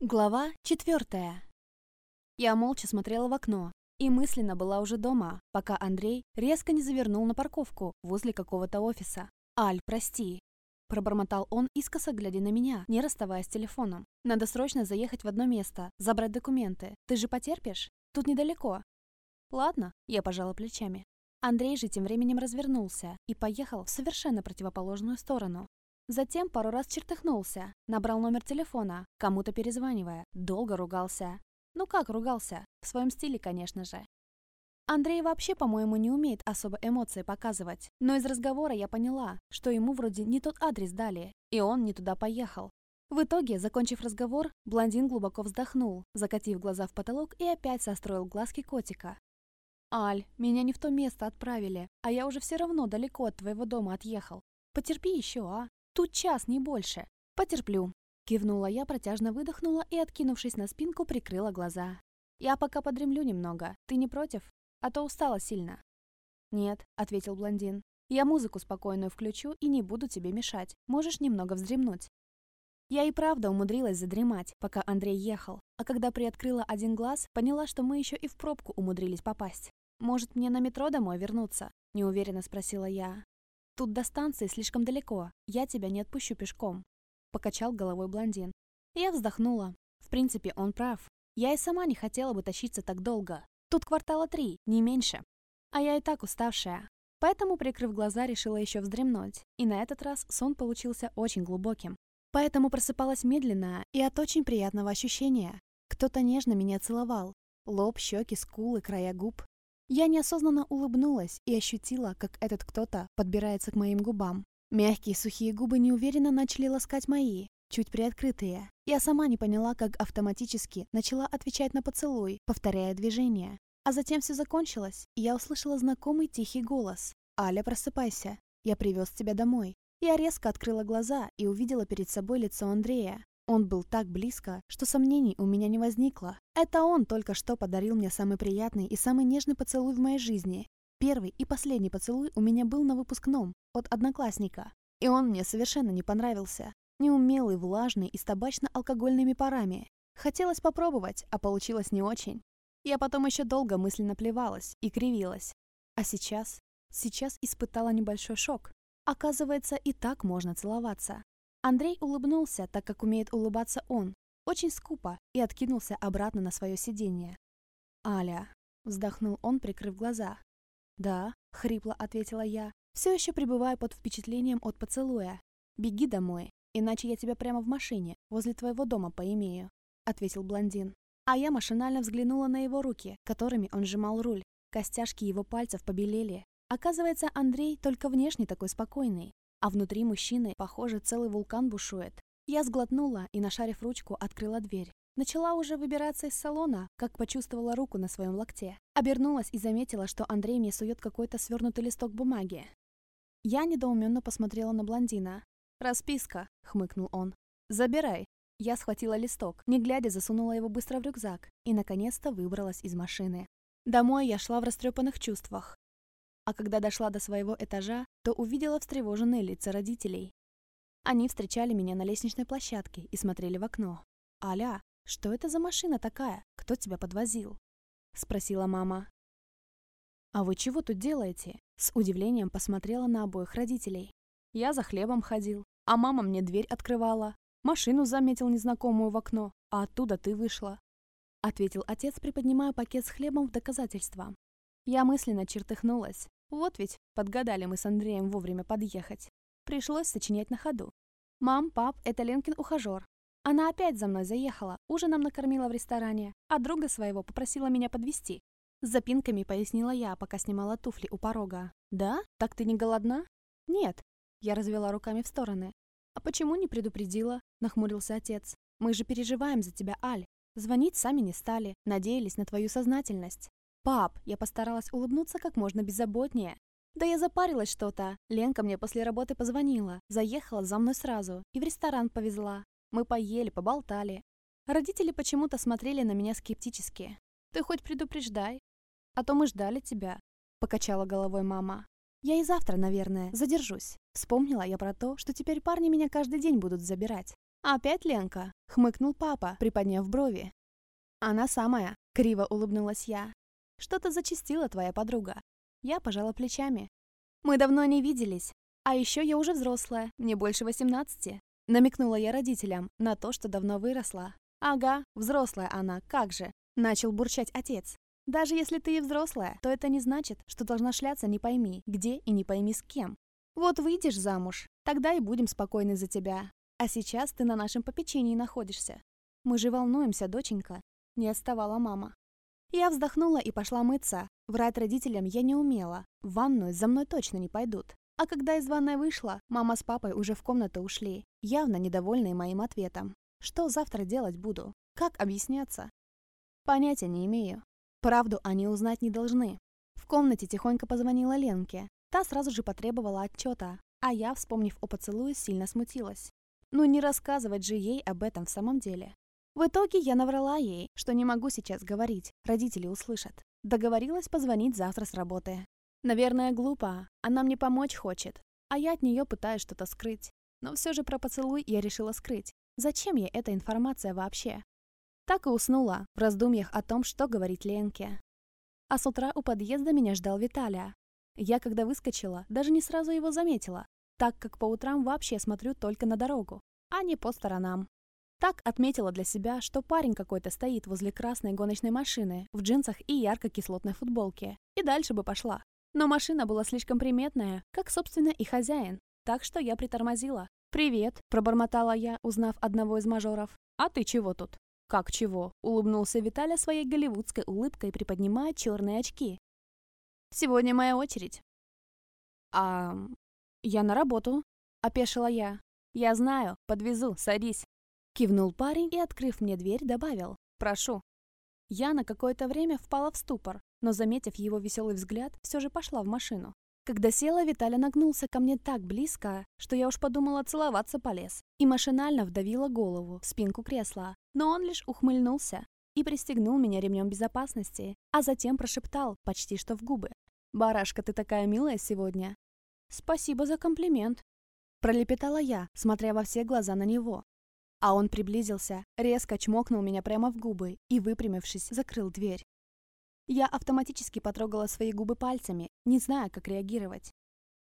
Глава четвертая. Я молча смотрела в окно и мысленно была уже дома, пока Андрей резко не завернул на парковку возле какого-то офиса. «Аль, прости», – пробормотал он, искоса глядя на меня, не расставаясь с телефоном. «Надо срочно заехать в одно место, забрать документы. Ты же потерпишь? Тут недалеко». «Ладно», – я пожала плечами. Андрей же тем временем развернулся и поехал в совершенно противоположную сторону. Затем пару раз чертыхнулся, набрал номер телефона, кому-то перезванивая, долго ругался. Ну как ругался? В своем стиле, конечно же. Андрей вообще, по-моему, не умеет особо эмоции показывать, но из разговора я поняла, что ему вроде не тот адрес дали, и он не туда поехал. В итоге, закончив разговор, блондин глубоко вздохнул, закатив глаза в потолок и опять состроил глазки котика. «Аль, меня не в то место отправили, а я уже все равно далеко от твоего дома отъехал. Потерпи еще, а?» Тут час, не больше. Потерплю. Кивнула я, протяжно выдохнула и, откинувшись на спинку, прикрыла глаза. Я пока подремлю немного. Ты не против? А то устала сильно. Нет, ответил блондин. Я музыку спокойную включу и не буду тебе мешать. Можешь немного вздремнуть. Я и правда умудрилась задремать, пока Андрей ехал, а когда приоткрыла один глаз, поняла, что мы еще и в пробку умудрились попасть. «Может, мне на метро домой вернуться?» – неуверенно спросила я. Тут до станции слишком далеко, я тебя не отпущу пешком», — покачал головой блондин. Я вздохнула. В принципе, он прав. Я и сама не хотела бы тащиться так долго. Тут квартала три, не меньше. А я и так уставшая. Поэтому, прикрыв глаза, решила еще вздремнуть. И на этот раз сон получился очень глубоким. Поэтому просыпалась медленно и от очень приятного ощущения. Кто-то нежно меня целовал. Лоб, щеки, скулы, края губ. Я неосознанно улыбнулась и ощутила, как этот кто-то подбирается к моим губам. Мягкие сухие губы неуверенно начали ласкать мои, чуть приоткрытые. Я сама не поняла, как автоматически начала отвечать на поцелуй, повторяя движения. А затем все закончилось, и я услышала знакомый тихий голос. «Аля, просыпайся. Я привез тебя домой». Я резко открыла глаза и увидела перед собой лицо Андрея. Он был так близко, что сомнений у меня не возникло. Это он только что подарил мне самый приятный и самый нежный поцелуй в моей жизни. Первый и последний поцелуй у меня был на выпускном, от одноклассника. И он мне совершенно не понравился. Неумелый, влажный и с табачно-алкогольными парами. Хотелось попробовать, а получилось не очень. Я потом еще долго мысленно плевалась и кривилась. А сейчас? Сейчас испытала небольшой шок. Оказывается, и так можно целоваться. Андрей улыбнулся, так как умеет улыбаться он, очень скупо, и откинулся обратно на свое сиденье. «Аля», — вздохнул он, прикрыв глаза. «Да», — хрипло ответила я, все еще пребывая под впечатлением от поцелуя. «Беги домой, иначе я тебя прямо в машине, возле твоего дома поимею», — ответил блондин. А я машинально взглянула на его руки, которыми он сжимал руль. Костяшки его пальцев побелели. Оказывается, Андрей только внешне такой спокойный, а внутри мужчины, похоже, целый вулкан бушует. Я сглотнула и, нашарив ручку, открыла дверь. Начала уже выбираться из салона, как почувствовала руку на своем локте. Обернулась и заметила, что Андрей мне сует какой-то свернутый листок бумаги. Я недоуменно посмотрела на блондина. «Расписка», — хмыкнул он. «Забирай». Я схватила листок, не глядя засунула его быстро в рюкзак и, наконец-то, выбралась из машины. Домой я шла в растрепанных чувствах. А когда дошла до своего этажа, то увидела встревоженные лица родителей. Они встречали меня на лестничной площадке и смотрели в окно. «Аля, что это за машина такая? Кто тебя подвозил?» — спросила мама. «А вы чего тут делаете?» С удивлением посмотрела на обоих родителей. Я за хлебом ходил, а мама мне дверь открывала. Машину заметил незнакомую в окно, а оттуда ты вышла. Ответил отец, приподнимая пакет с хлебом в доказательство. Я мысленно чертыхнулась. Вот ведь подгадали мы с Андреем вовремя подъехать. Пришлось сочинять на ходу. «Мам, пап, это Ленкин ухажер. Она опять за мной заехала, ужином накормила в ресторане, а друга своего попросила меня подвести. С запинками пояснила я, пока снимала туфли у порога. «Да? Так ты не голодна?» «Нет». Я развела руками в стороны. «А почему не предупредила?» – нахмурился отец. «Мы же переживаем за тебя, Аль. Звонить сами не стали, надеялись на твою сознательность. «Пап!» Я постаралась улыбнуться как можно беззаботнее. Да я запарилась что-то. Ленка мне после работы позвонила, заехала за мной сразу и в ресторан повезла. Мы поели, поболтали. Родители почему-то смотрели на меня скептически. «Ты хоть предупреждай, а то мы ждали тебя», — покачала головой мама. «Я и завтра, наверное, задержусь». Вспомнила я про то, что теперь парни меня каждый день будут забирать. «Опять Ленка?» — хмыкнул папа, приподняв брови. «Она самая», — криво улыбнулась я. «Что-то зачастила твоя подруга». Я пожала плечами. «Мы давно не виделись. А еще я уже взрослая, мне больше восемнадцати». Намекнула я родителям на то, что давно выросла. «Ага, взрослая она, как же!» — начал бурчать отец. «Даже если ты и взрослая, то это не значит, что должна шляться не пойми, где и не пойми с кем. Вот выйдешь замуж, тогда и будем спокойны за тебя. А сейчас ты на нашем попечении находишься. Мы же волнуемся, доченька. Не отставала мама. Я вздохнула и пошла мыться. Врать родителям я не умела. В ванную за мной точно не пойдут. А когда из ванной вышла, мама с папой уже в комнату ушли, явно недовольные моим ответом. Что завтра делать буду? Как объясняться? Понятия не имею. Правду они узнать не должны. В комнате тихонько позвонила Ленке. Та сразу же потребовала отчета, а я, вспомнив о поцелуе, сильно смутилась. Ну не рассказывать же ей об этом в самом деле. В итоге я наврала ей, что не могу сейчас говорить, родители услышат. Договорилась позвонить завтра с работы. Наверное, глупо, она мне помочь хочет, а я от нее пытаюсь что-то скрыть. Но все же про поцелуй я решила скрыть. Зачем ей эта информация вообще? Так и уснула, в раздумьях о том, что говорить Ленке. А с утра у подъезда меня ждал Виталия. Я, когда выскочила, даже не сразу его заметила, так как по утрам вообще смотрю только на дорогу, а не по сторонам. Так отметила для себя, что парень какой-то стоит возле красной гоночной машины в джинсах и ярко-кислотной футболке. И дальше бы пошла. Но машина была слишком приметная, как, собственно, и хозяин. Так что я притормозила. «Привет», — пробормотала я, узнав одного из мажоров. «А ты чего тут?» «Как чего?» — улыбнулся Виталя своей голливудской улыбкой, приподнимая черные очки. «Сегодня моя очередь». «А «Я на работу», — опешила я. «Я знаю, подвезу, садись». Кивнул парень и, открыв мне дверь, добавил «Прошу». Я на какое-то время впала в ступор, но, заметив его веселый взгляд, все же пошла в машину. Когда села, Виталя нагнулся ко мне так близко, что я уж подумала целоваться полез, и машинально вдавила голову в спинку кресла. Но он лишь ухмыльнулся и пристегнул меня ремнем безопасности, а затем прошептал почти что в губы. «Барашка, ты такая милая сегодня. «Спасибо за комплимент», — пролепетала я, смотря во все глаза на него. А он приблизился, резко чмокнул меня прямо в губы и, выпрямившись, закрыл дверь. Я автоматически потрогала свои губы пальцами, не зная, как реагировать.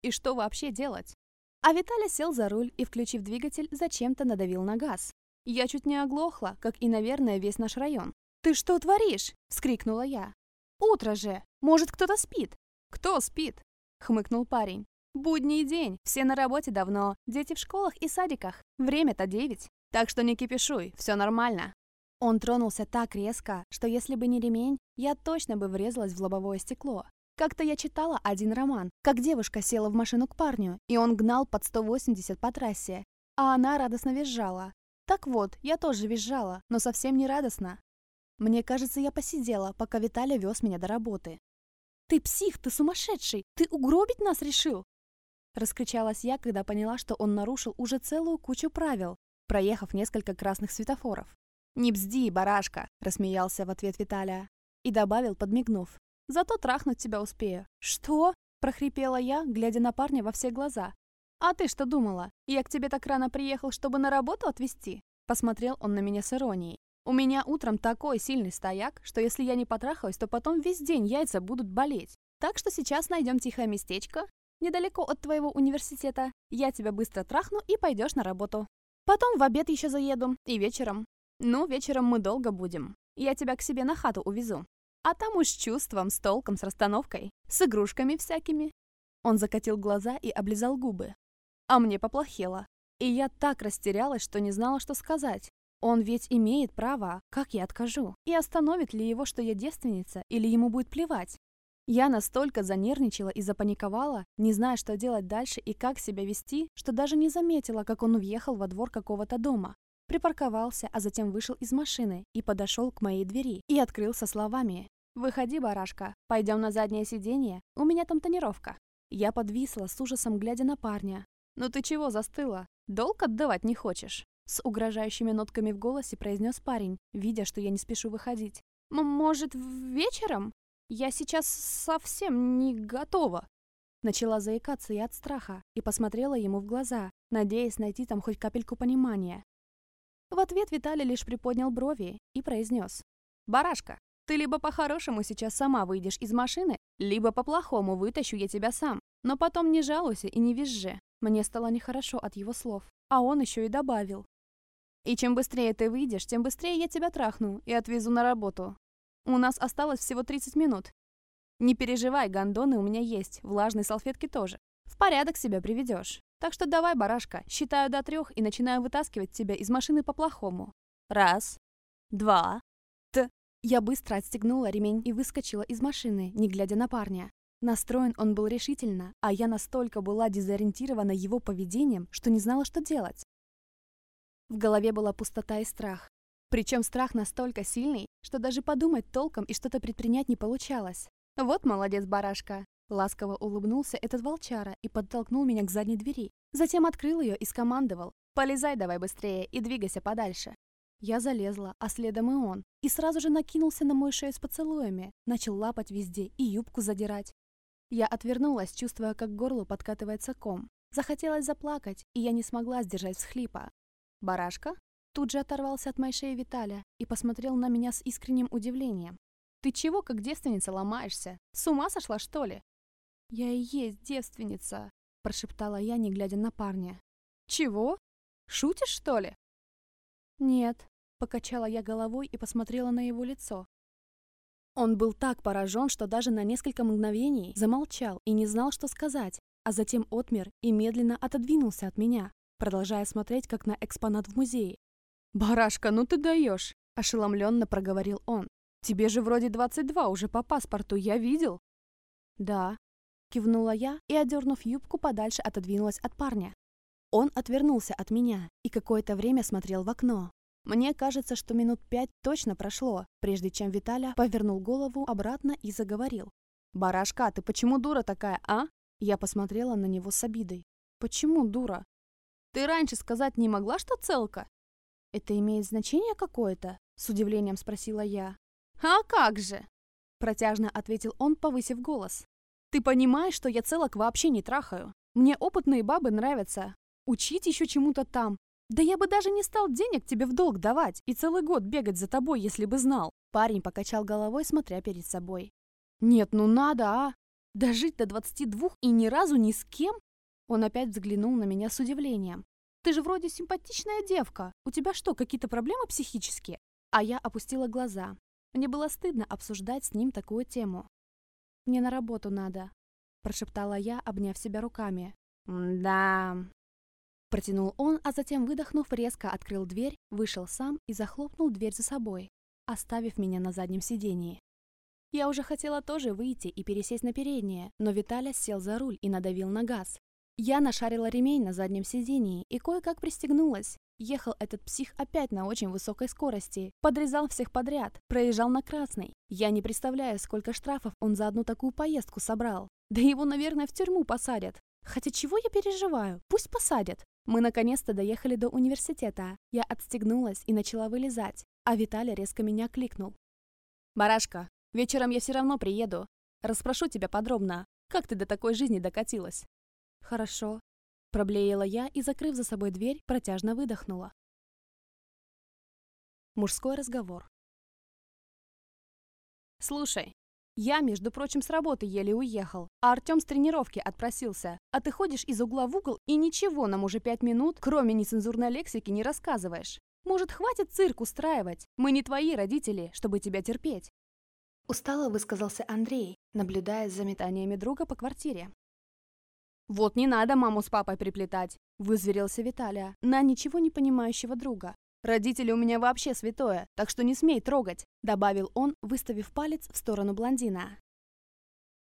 И что вообще делать? А Виталий сел за руль и, включив двигатель, зачем-то надавил на газ. Я чуть не оглохла, как и, наверное, весь наш район. «Ты что творишь?» — вскрикнула я. «Утро же! Может, кто-то спит?» «Кто спит?» — хмыкнул парень. Будний день, все на работе давно, дети в школах и садиках. Время-то девять. Так что не кипишуй, все нормально. Он тронулся так резко, что если бы не ремень, я точно бы врезалась в лобовое стекло. Как-то я читала один роман, как девушка села в машину к парню, и он гнал под 180 по трассе, а она радостно визжала. Так вот, я тоже визжала, но совсем не радостно. Мне кажется, я посидела, пока Виталий вез меня до работы. «Ты псих, ты сумасшедший! Ты угробить нас решил?» Раскричалась я, когда поняла, что он нарушил уже целую кучу правил, проехав несколько красных светофоров. «Не бзди, барашка!» – рассмеялся в ответ Виталия. И добавил, подмигнув. «Зато трахнуть тебя успею». «Что?» – прохрипела я, глядя на парня во все глаза. «А ты что думала? Я к тебе так рано приехал, чтобы на работу отвезти?» Посмотрел он на меня с иронией. «У меня утром такой сильный стояк, что если я не потрахаюсь, то потом весь день яйца будут болеть. Так что сейчас найдем тихое местечко, недалеко от твоего университета. Я тебя быстро трахну и пойдешь на работу. Потом в обед еще заеду. И вечером. Ну, вечером мы долго будем. Я тебя к себе на хату увезу. А там уж с чувством, с толком, с расстановкой. С игрушками всякими. Он закатил глаза и облизал губы. А мне поплохело. И я так растерялась, что не знала, что сказать. Он ведь имеет право, как я откажу? И остановит ли его, что я девственница, или ему будет плевать? Я настолько занервничала и запаниковала, не зная, что делать дальше и как себя вести, что даже не заметила, как он въехал во двор какого-то дома. Припарковался, а затем вышел из машины и подошел к моей двери и открыл со словами «Выходи, барашка, пойдем на заднее сиденье, у меня там тонировка». Я подвисла, с ужасом глядя на парня. «Ну ты чего застыла? Долг отдавать не хочешь?» С угрожающими нотками в голосе произнес парень, видя, что я не спешу выходить. «Может, вечером?» Я сейчас совсем не готова. Начала заикаться я от страха и посмотрела ему в глаза, надеясь найти там хоть капельку понимания. В ответ Виталий лишь приподнял брови и произнес. «Барашка, ты либо по-хорошему сейчас сама выйдешь из машины, либо по-плохому вытащу я тебя сам. Но потом не жалуйся и не визжи». Мне стало нехорошо от его слов. А он еще и добавил. «И чем быстрее ты выйдешь, тем быстрее я тебя трахну и отвезу на работу. У нас осталось всего 30 минут. Не переживай, гондоны у меня есть, влажные салфетки тоже. В порядок себя приведешь. Так что давай, барашка, считаю до трех и начинаю вытаскивать тебя из машины по-плохому. Раз, два, т. Я быстро отстегнула ремень и выскочила из машины, не глядя на парня. Настроен он был решительно, а я настолько была дезориентирована его поведением, что не знала, что делать. В голове была пустота и страх. Причем страх настолько сильный, что даже подумать толком и что-то предпринять не получалось. Вот молодец, барашка. Ласково улыбнулся этот волчара и подтолкнул меня к задней двери. Затем открыл ее и скомандовал. «Полезай давай быстрее и двигайся подальше». Я залезла, а следом и он, и сразу же накинулся на мою шею с поцелуями, начал лапать везде и юбку задирать. Я отвернулась, чувствуя, как к горлу подкатывается ком. Захотелось заплакать, и я не смогла сдержать всхлипа. «Барашка?» Тут же оторвался от моей шеи Виталя и посмотрел на меня с искренним удивлением. «Ты чего, как девственница, ломаешься? С ума сошла, что ли?» «Я и есть девственница», — прошептала я, не глядя на парня. «Чего? Шутишь, что ли?» «Нет», — покачала я головой и посмотрела на его лицо. Он был так поражен, что даже на несколько мгновений замолчал и не знал, что сказать, а затем отмер и медленно отодвинулся от меня, продолжая смотреть, как на экспонат в музее. «Барашка, ну ты даешь!» – ошеломленно проговорил он. «Тебе же вроде 22 уже по паспорту, я видел». «Да», – кивнула я и, одернув юбку, подальше отодвинулась от парня. Он отвернулся от меня и какое-то время смотрел в окно. Мне кажется, что минут пять точно прошло, прежде чем Виталя повернул голову обратно и заговорил. «Барашка, ты почему дура такая, а?» Я посмотрела на него с обидой. «Почему дура?» «Ты раньше сказать не могла, что целка?» «Это имеет значение какое-то?» — с удивлением спросила я. «А как же?» — протяжно ответил он, повысив голос. «Ты понимаешь, что я целок вообще не трахаю? Мне опытные бабы нравятся. Учить еще чему-то там. Да я бы даже не стал денег тебе в долг давать и целый год бегать за тобой, если бы знал». Парень покачал головой, смотря перед собой. «Нет, ну надо, а! Дожить до 22 и ни разу ни с кем?» Он опять взглянул на меня с удивлением. Ты же вроде симпатичная девка. У тебя что, какие-то проблемы психические?» А я опустила глаза. Мне было стыдно обсуждать с ним такую тему. «Мне на работу надо», – прошептала я, обняв себя руками. «Да...» Протянул он, а затем, выдохнув, резко открыл дверь, вышел сам и захлопнул дверь за собой, оставив меня на заднем сидении. Я уже хотела тоже выйти и пересесть на переднее, но Виталя сел за руль и надавил на газ. Я нашарила ремень на заднем сидении и кое-как пристегнулась. Ехал этот псих опять на очень высокой скорости, подрезал всех подряд, проезжал на красный. Я не представляю, сколько штрафов он за одну такую поездку собрал. Да его, наверное, в тюрьму посадят. Хотя чего я переживаю? Пусть посадят. Мы наконец-то доехали до университета. Я отстегнулась и начала вылезать, а Виталий резко меня кликнул. «Барашка, вечером я все равно приеду. Расспрошу тебя подробно, как ты до такой жизни докатилась?» «Хорошо», — проблеяла я и, закрыв за собой дверь, протяжно выдохнула. Мужской разговор. «Слушай, я, между прочим, с работы еле уехал, а Артем с тренировки отпросился. А ты ходишь из угла в угол и ничего нам уже пять минут, кроме нецензурной лексики, не рассказываешь. Может, хватит цирк устраивать? Мы не твои родители, чтобы тебя терпеть». Устало высказался Андрей, наблюдая за метаниями друга по квартире. «Вот не надо маму с папой приплетать», – вызверился Виталия на ничего не понимающего друга. «Родители у меня вообще святое, так что не смей трогать», – добавил он, выставив палец в сторону блондина.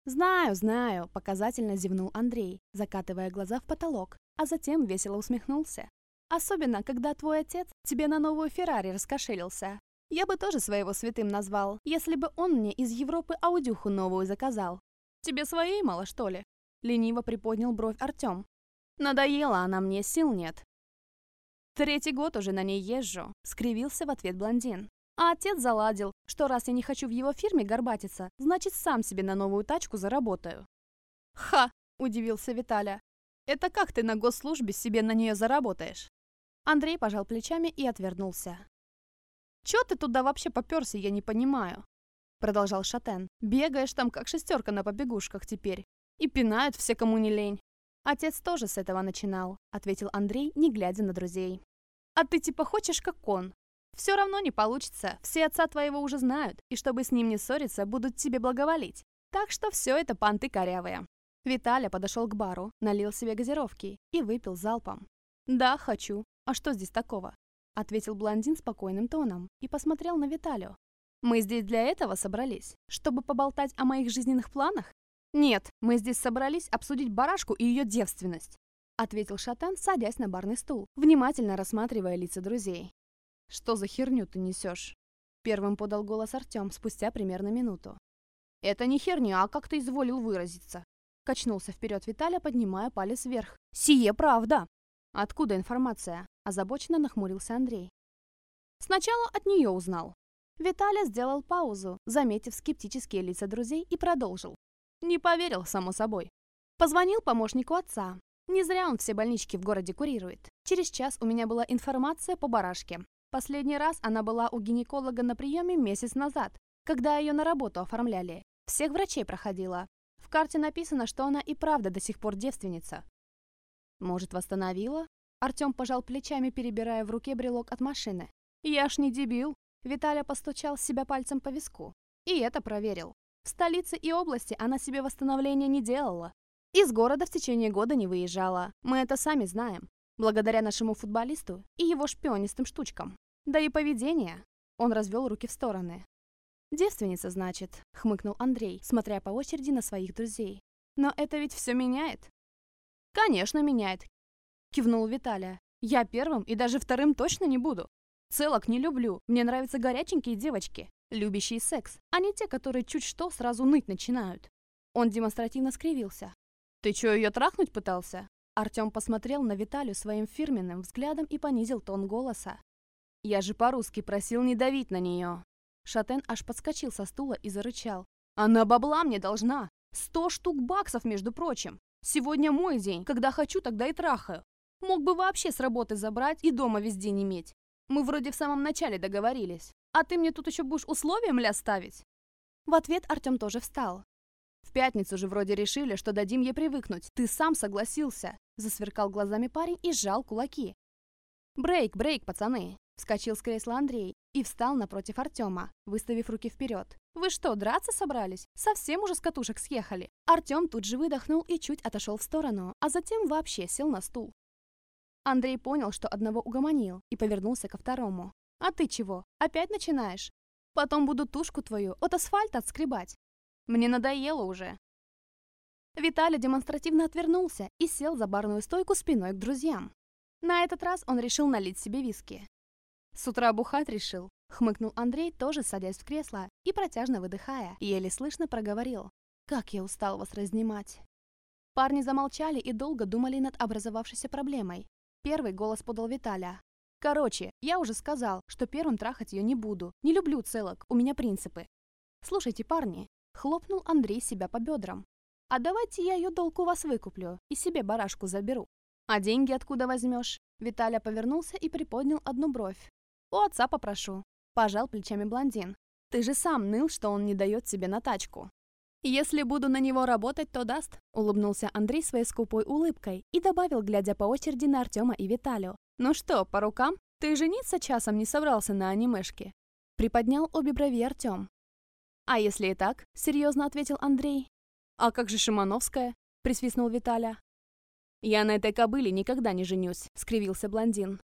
«Знаю, знаю», – показательно зевнул Андрей, закатывая глаза в потолок, а затем весело усмехнулся. «Особенно, когда твой отец тебе на новую Феррари раскошелился. Я бы тоже своего святым назвал, если бы он мне из Европы аудюху новую заказал. Тебе своей мало, что ли?» Лениво приподнял бровь Артем. Надоела она мне, сил нет. Третий год уже на ней езжу, скривился в ответ блондин. А отец заладил, что раз я не хочу в его фирме горбатиться, значит сам себе на новую тачку заработаю. Ха, удивился Виталя. Это как ты на госслужбе себе на нее заработаешь? Андрей пожал плечами и отвернулся. «Чё ты туда вообще попёрся, я не понимаю?» Продолжал Шатен. «Бегаешь там, как шестерка на побегушках теперь. И пинают все, кому не лень». «Отец тоже с этого начинал», — ответил Андрей, не глядя на друзей. «А ты типа хочешь, как он? Все равно не получится, все отца твоего уже знают, и чтобы с ним не ссориться, будут тебе благоволить. Так что все это понты корявые». Виталя подошел к бару, налил себе газировки и выпил залпом. «Да, хочу. А что здесь такого?» Ответил блондин спокойным тоном и посмотрел на Виталю. «Мы здесь для этого собрались? Чтобы поболтать о моих жизненных планах?» «Нет, мы здесь собрались обсудить барашку и ее девственность», ответил Шатан, садясь на барный стул, внимательно рассматривая лица друзей. «Что за херню ты несешь?» Первым подал голос Артем спустя примерно минуту. «Это не херня, а как ты изволил выразиться?» Качнулся вперед Виталя, поднимая палец вверх. «Сие правда!» «Откуда информация?» Озабоченно нахмурился Андрей. Сначала от нее узнал. Виталя сделал паузу, заметив скептические лица друзей, и продолжил. Не поверил, само собой. Позвонил помощнику отца. Не зря он все больнички в городе курирует. Через час у меня была информация по барашке. Последний раз она была у гинеколога на приеме месяц назад, когда ее на работу оформляли. Всех врачей проходила. В карте написано, что она и правда до сих пор девственница. Может, восстановила? Артем пожал плечами, перебирая в руке брелок от машины. «Я ж не дебил!» Виталя постучал себя пальцем по виску. И это проверил. В столице и области она себе восстановления не делала. Из города в течение года не выезжала. Мы это сами знаем. Благодаря нашему футболисту и его шпионистым штучкам. Да и поведение. Он развел руки в стороны. «Девственница, значит», — хмыкнул Андрей, смотря по очереди на своих друзей. «Но это ведь все меняет». «Конечно, меняет», кивнул Виталия. «Я первым и даже вторым точно не буду. Целок не люблю, мне нравятся горяченькие девочки, любящие секс, а не те, которые чуть что сразу ныть начинают». Он демонстративно скривился. «Ты чё, её трахнуть пытался?» Артём посмотрел на Виталию своим фирменным взглядом и понизил тон голоса. «Я же по-русски просил не давить на неё». Шатен аж подскочил со стула и зарычал. «Она бабла мне должна! Сто штук баксов, между прочим! Сегодня мой день, когда хочу, тогда и трахаю. Мог бы вообще с работы забрать и дома весь день иметь. Мы вроде в самом начале договорились. А ты мне тут еще будешь условия, мля, ставить?» В ответ Артем тоже встал. «В пятницу же вроде решили, что дадим ей привыкнуть. Ты сам согласился!» Засверкал глазами парень и сжал кулаки. «Брейк, брейк, пацаны!» Вскочил с кресла Андрей и встал напротив Артема, выставив руки вперед. «Вы что, драться собрались? Совсем уже с катушек съехали?» Артем тут же выдохнул и чуть отошел в сторону, а затем вообще сел на стул. Андрей понял, что одного угомонил, и повернулся ко второму. «А ты чего? Опять начинаешь? Потом буду тушку твою от асфальта отскребать. Мне надоело уже». Виталий демонстративно отвернулся и сел за барную стойку спиной к друзьям. На этот раз он решил налить себе виски. «С утра бухать решил», — хмыкнул Андрей, тоже садясь в кресло и протяжно выдыхая, еле слышно проговорил. «Как я устал вас разнимать». Парни замолчали и долго думали над образовавшейся проблемой, Первый голос подал Виталя. Короче, я уже сказал, что первым трахать ее не буду. Не люблю целок, у меня принципы. Слушайте, парни, хлопнул Андрей себя по бедрам. А давайте я ее долг у вас выкуплю и себе барашку заберу. А деньги откуда возьмешь? Виталя повернулся и приподнял одну бровь. У отца попрошу. Пожал плечами блондин. Ты же сам ныл, что он не дает себе на тачку. «Если буду на него работать, то даст», — улыбнулся Андрей своей скупой улыбкой и добавил, глядя по очереди на Артема и Виталию. «Ну что, по рукам? Ты жениться часом не собрался на анимешке?» Приподнял обе брови Артем. «А если и так?» — серьезно ответил Андрей. «А как же Шимановская?» — присвистнул Виталя. «Я на этой кобыле никогда не женюсь», — скривился блондин.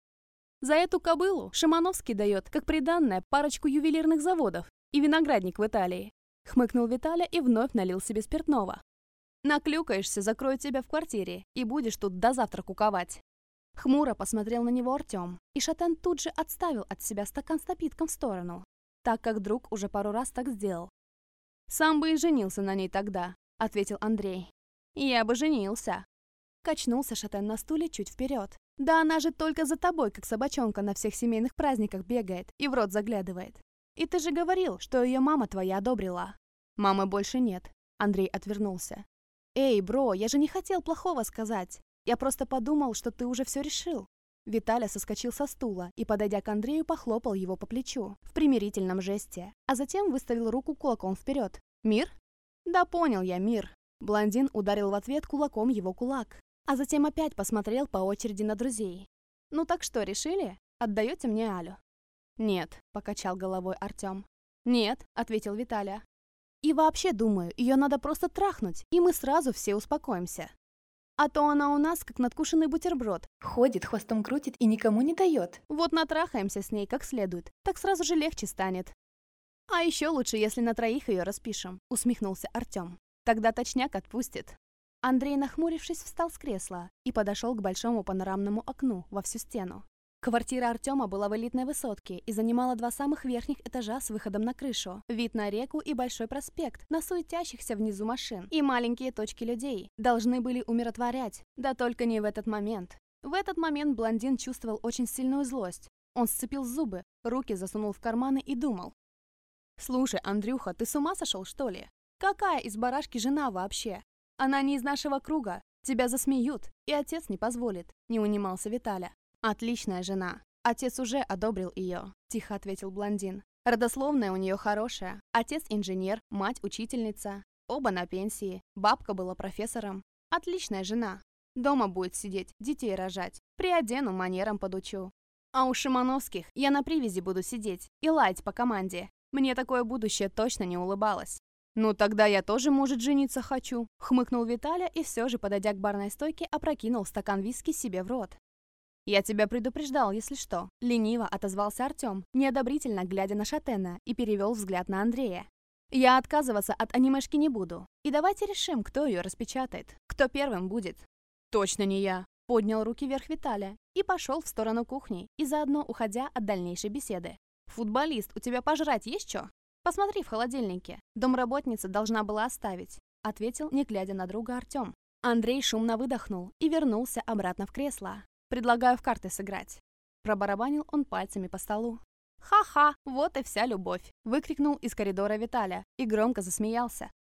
«За эту кобылу Шимановский дает, как приданное, парочку ювелирных заводов и виноградник в Италии. Хмыкнул Виталя и вновь налил себе спиртного. Наклюкаешься, закрою тебя в квартире, и будешь тут до завтра куковать. Хмуро посмотрел на него Артем, и Шатен тут же отставил от себя стакан с напитком в сторону, так как друг уже пару раз так сделал. «Сам бы и женился на ней тогда», — ответил Андрей. «Я бы женился». Качнулся Шатен на стуле чуть вперед. «Да она же только за тобой, как собачонка на всех семейных праздниках бегает и в рот заглядывает. И ты же говорил, что ее мама твоя одобрила. Мамы больше нет. Андрей отвернулся. Эй, бро, я же не хотел плохого сказать. Я просто подумал, что ты уже все решил. Виталя соскочил со стула и, подойдя к Андрею, похлопал его по плечу в примирительном жесте, а затем выставил руку кулаком вперед. «Мир?» «Да понял я, мир». Блондин ударил в ответ кулаком его кулак, а затем опять посмотрел по очереди на друзей. «Ну так что, решили? Отдаете мне Алю?» «Нет», — покачал головой Артем. «Нет», — ответил Виталя. «И вообще, думаю, ее надо просто трахнуть, и мы сразу все успокоимся. А то она у нас как надкушенный бутерброд. Ходит, хвостом крутит и никому не дает. Вот натрахаемся с ней как следует, так сразу же легче станет. А еще лучше, если на троих ее распишем, усмехнулся Артем. Тогда точняк отпустит. Андрей, нахмурившись, встал с кресла и подошел к большому панорамному окну во всю стену. Квартира Артема была в элитной высотке и занимала два самых верхних этажа с выходом на крышу. Вид на реку и большой проспект, на суетящихся внизу машин. И маленькие точки людей должны были умиротворять. Да только не в этот момент. В этот момент блондин чувствовал очень сильную злость. Он сцепил зубы, руки засунул в карманы и думал. «Слушай, Андрюха, ты с ума сошел, что ли? Какая из барашки жена вообще? Она не из нашего круга. Тебя засмеют, и отец не позволит», — не унимался Виталя. «Отличная жена. Отец уже одобрил ее», – тихо ответил блондин. «Родословная у нее хорошая. Отец инженер, мать учительница. Оба на пенсии. Бабка была профессором. Отличная жена. Дома будет сидеть, детей рожать. Приодену, манерам подучу. А у Шимановских я на привязи буду сидеть и лаять по команде. Мне такое будущее точно не улыбалось. «Ну тогда я тоже, может, жениться хочу», — хмыкнул Виталя и все же, подойдя к барной стойке, опрокинул стакан виски себе в рот. «Я тебя предупреждал, если что». Лениво отозвался Артем, неодобрительно глядя на Шатена и перевел взгляд на Андрея. «Я отказываться от анимешки не буду. И давайте решим, кто ее распечатает. Кто первым будет». «Точно не я», — поднял руки вверх Виталя и пошел в сторону кухни, и заодно уходя от дальнейшей беседы. «Футболист, у тебя пожрать есть что?» «Посмотри в холодильнике. Домработница должна была оставить», — ответил, не глядя на друга Артем. Андрей шумно выдохнул и вернулся обратно в кресло. Предлагаю в карты сыграть». Пробарабанил он пальцами по столу. «Ха-ха, вот и вся любовь!» — выкрикнул из коридора Виталя и громко засмеялся.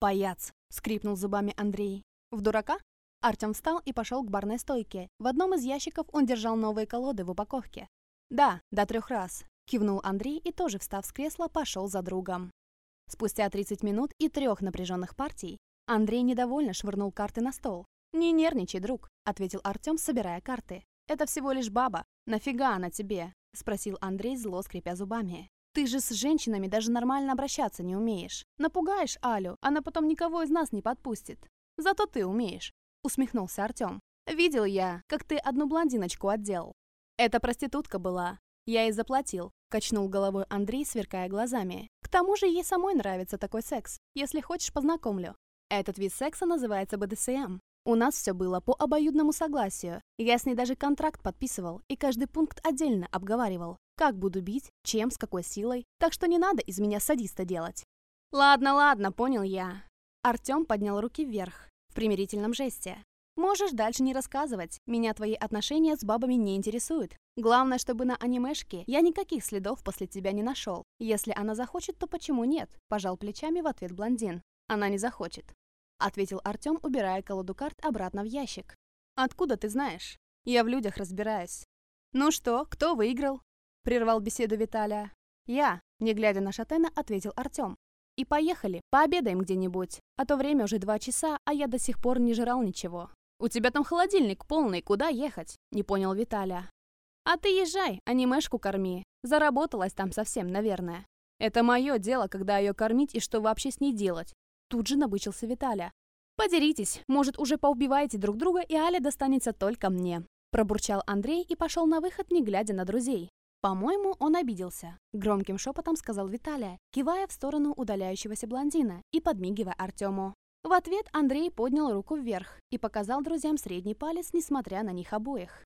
«Паяц!» — скрипнул зубами Андрей. «В дурака?» Артем встал и пошел к барной стойке. В одном из ящиков он держал новые колоды в упаковке. «Да, до трех раз», — кивнул Андрей и тоже, встав с кресла, пошел за другом. Спустя 30 минут и трех напряженных партий Андрей недовольно швырнул карты на стол. «Не нервничай, друг», — ответил Артем, собирая карты. «Это всего лишь баба. Нафига она тебе?» — спросил Андрей, зло скрипя зубами. «Ты же с женщинами даже нормально обращаться не умеешь. Напугаешь Алю, она потом никого из нас не подпустит. Зато ты умеешь», — усмехнулся Артем. «Видел я, как ты одну блондиночку отделал. Это проститутка была. Я и заплатил», — качнул головой Андрей, сверкая глазами. «К тому же ей самой нравится такой секс. Если хочешь, познакомлю. Этот вид секса называется БДСМ. У нас все было по обоюдному согласию. Я с ней даже контракт подписывал и каждый пункт отдельно обговаривал. Как буду бить, чем, с какой силой. Так что не надо из меня садиста делать. Ладно, ладно, понял я. Артем поднял руки вверх в примирительном жесте. Можешь дальше не рассказывать. Меня твои отношения с бабами не интересуют. Главное, чтобы на анимешке я никаких следов после тебя не нашел. Если она захочет, то почему нет? Пожал плечами в ответ блондин. Она не захочет. — ответил Артем, убирая колоду карт обратно в ящик. «Откуда ты знаешь? Я в людях разбираюсь». «Ну что, кто выиграл?» — прервал беседу Виталия. «Я», — не глядя на Шатена, ответил Артем. «И поехали, пообедаем где-нибудь, а то время уже два часа, а я до сих пор не жрал ничего». «У тебя там холодильник полный, куда ехать?» — не понял Виталия. «А ты езжай, анимешку корми. Заработалась там совсем, наверное. Это мое дело, когда ее кормить и что вообще с ней делать. Тут же набычился Виталя. «Подеритесь, может, уже поубиваете друг друга, и Аля достанется только мне». Пробурчал Андрей и пошел на выход, не глядя на друзей. «По-моему, он обиделся», — громким шепотом сказал Виталия, кивая в сторону удаляющегося блондина и подмигивая Артему. В ответ Андрей поднял руку вверх и показал друзьям средний палец, несмотря на них обоих.